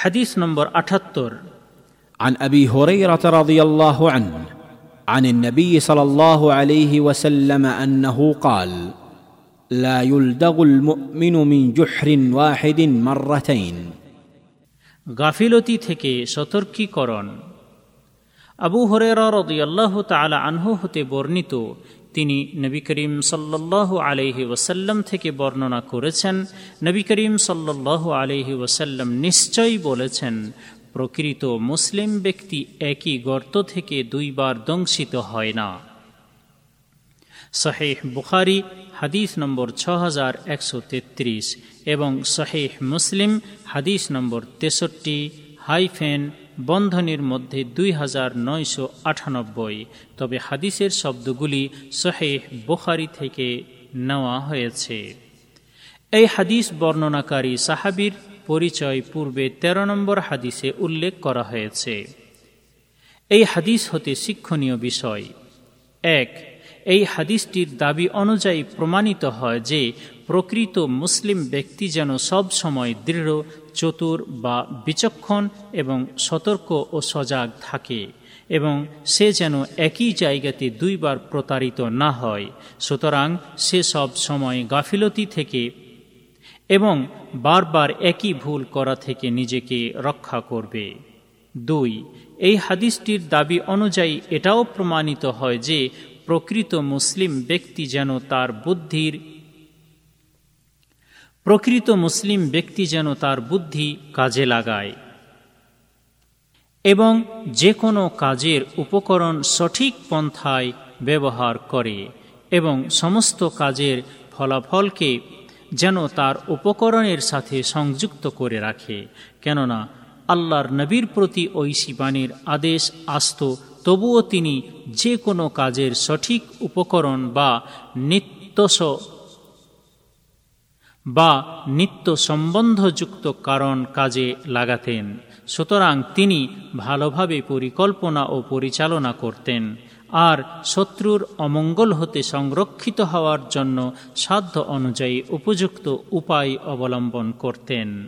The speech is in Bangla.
হাদিস নম্বর আঠাত্তর عن ابي هريره رضي الله عنه عن النبي صلى الله عليه وسلم انه قال لا يلدغ المؤمن من جحر واحد مرتين গাফিলতি থেকে সতর্কীকরণ আবু হরেরা রদিয়াল্লাহ তালা আনহু হতে বর্ণিত তিনি নবী করিম সাল্লাহ আলহি ওসাল্লাম থেকে বর্ণনা করেছেন। নবী করিম সাল্লাহ আলহি ওসাল্লাম নিশ্চয়ই বলেছেন, প্রকৃত মুসলিম ব্যক্তি একই গর্ত থেকে দুইবার দংশিত হয় না। শাহেহ বুখারি হাদিস নম্বর ছ হাজার একশো তেত্রিশ এবং শহেহ মুসলিম হাদিস নম্বর তেষট্টি হাইফেন বন্ধনীর মধ্যে দুই হাজার নয়শো আটানব্বই। তবে হাদিসের শব্দগুলি শহেহ বোখারি থেকে নেওয়া হয়েছে। এই হাদিস বর্ণনাকারী সাহাবির পরিচয় পূর্বে ১৩ নম্বর হাদিসে উল্লেখ করা হয়েছে। এই হাদিস হতে শিক্ষণীয় বিষয়। এক, এই হাদিসটির দাবি অনুযায়ী প্রমাণিত হয় যে প্রকৃত মুসলিম ব্যক্তি যেন সব সময় দৃঢ় চতুর বা বিচক্ষণ এবং সতর্ক ও সজাগ থাকে, এবং সে যেন একই জায়গাতে দুইবার প্রতারিত না হয়। সুতরাং সে সব সময় গাফিলতি থেকে এবং বারবার একই ভুল করা থেকে নিজেকে রক্ষা করবে। দুই, এই হাদিসটির দাবি অনুযায়ী এটাও প্রমাণিত হয় যে প্রকৃত মুসলিম ব্যক্তি যেন তার বুদ্ধির প্রকৃত মুসলিম ব্যক্তি যেন তার বুদ্ধি কাজে লাগায় এবং যে কোনো কাজের উপকরণ সঠিক পন্থায় ব্যবহার করে এবং সমস্ত কাজের ফলাফলকে যেন তার উপকরণের সাথে সংযুক্ত করে রাখে। কেননা আল্লাহর নবীর প্রতি ঐশী বাণীর আদেশ, আসত, তবুও তিনি যে কোনো কাজের সঠিক উপকরণ বা নিত্যস বা নিত্য সম্বন্ধযুক্ত কারণ কাজে লাগাতেন। সুতরাং তিনি ভালোভাবে পরিকল্পনা ও পরিচালনা করতেন আর শত্রুর অমঙ্গল হতে সংরক্ষিত হওয়ার জন্য সাধ্য অনুযায়ী উপযুক্ত উপায় অবলম্বন করতেন।